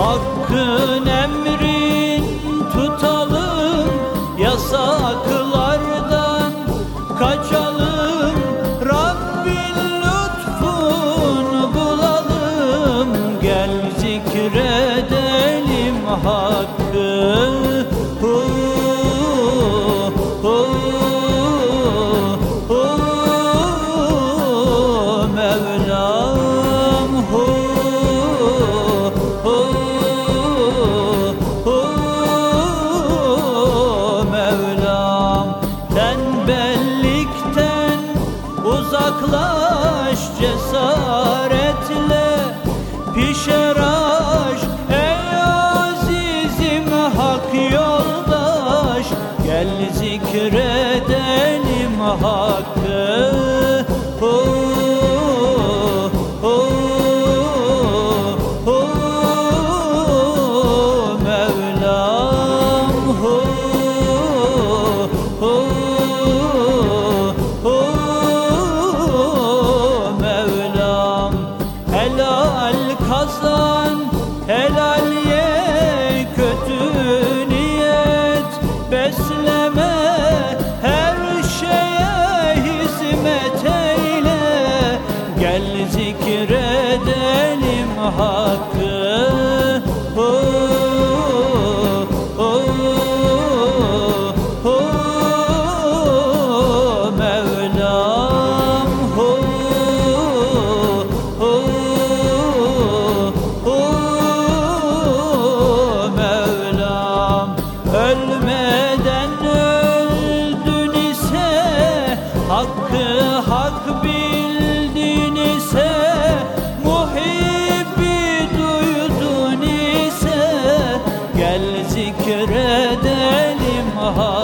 Hakkın emri cesaretle pişer aş Ey azizim hak yoldaş gel zikredelim hakkı. hakkı. Oh, oh, oh, oh, oh Mevlam. Oh, oh, oh, oh, Mevlam. Ölmeden öldün ise Hakkı hak bil. kere edelim ha